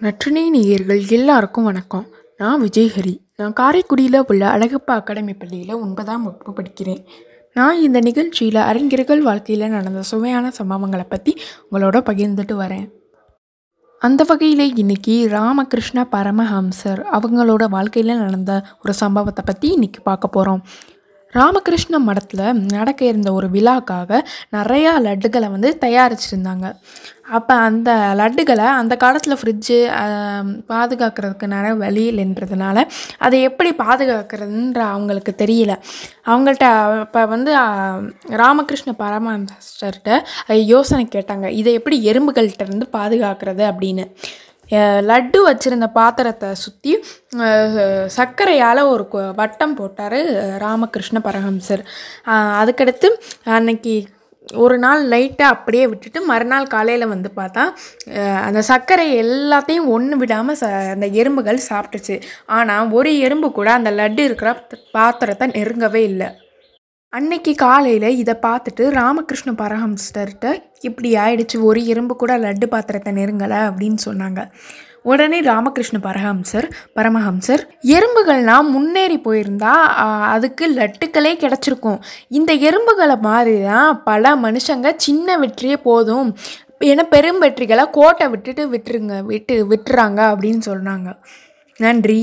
நற்றினை நேயர்கள் எல்லாருக்கும் வணக்கம். நான் விஜய்ஹரி. நான் காரைக்குடியில் உள்ள அழகப்பா அகாடமி பள்ளியில் ஒன்பதாம் வகுப்பு படிக்கிறேன். நான் இந்த நிகழ்ச்சியில் அறிஞர்கள் வாழ்க்கையில் நடந்த சுவையான சம்பவங்களை பற்றி உங்களோட பகிர்ந்துட்டு வரேன். அந்த வகையில் இன்னைக்கு ராமகிருஷ்ண பரமஹம்சர் அவங்களோட வாழ்க்கையில் நடந்த ஒரு சம்பவத்தை பற்றி இன்னைக்கு பார்க்க போகிறோம் ராமகிருஷ்ண மடத்தில் நடக்க இருந்த ஒரு விழாக்காக நிறையா லட்டுகளை வந்து தயாரிச்சிருந்தாங்க. அப்போ அந்த லட்டுகளை அந்த காலத்தில் ஃப்ரிட்ஜு பாதுகாக்கிறதுக்கு நிறைய வழி இல்லைன்றதுனால அதை எப்படி பாதுகாக்கிறதுன்ற அவங்களுக்கு தெரியல. அவங்கள்ட்ட இப்போ வந்து ராமகிருஷ்ண பரமஸ்டர்கிட்ட யோசனை கேட்டாங்க இதை எப்படி எறும்புகள்கிட்ட இருந்து பாதுகாக்கிறது அப்படின்னு. லட்டு வச்சுருந்த பாத்திரத்தை சுற்றி சர்க்கரையால் ஒரு கொ வட்டம் போட்டார் ராமகிருஷ்ண பரஹம்சர். அதுக்கடுத்து அன்னைக்கு ஒரு நாள் லைட்டாக அப்படியே விட்டுட்டு மறுநாள் காலையில் வந்து பார்த்தா அந்த சர்க்கரை எல்லாத்தையும் ஒன்று விடாமல் ச அந்த எறும்புகள் சாப்பிட்டுச்சு. ஆனால் ஒரு எறும்பு கூட அந்த லட்டு இருக்கிற பாத்திரத்தை நெருங்கவே இல்லை. அன்னைக்கு காலையில் இதை பார்த்துட்டு ராமகிருஷ்ண பரமஹம்சர்கிட்ட இப்படி ஆயிடுச்சு ஒரு எறும்பு கூட லட்டு பாத்திரத்தை நெருங்கலை அப்படின்னு சொன்னாங்க. உடனே ராமகிருஷ்ண பரஹம்சர் பரமஹம்சர் எறும்புகள்லாம் முன்னேறி போயிருந்தா அதுக்கு லட்டுக்களே கிடச்சிருக்கும். இந்த எறும்புகளை மாதிரி தான் பல மனுஷங்க சின்ன வெற்றியே போதும். ஏன்னா பெரும் வெற்றிகளை கோட்டை விட்டுட்டு விட்டுருங்க விட்டு விட்டுறாங்க அப்படின்னு சொன்னாங்க. நன்றி.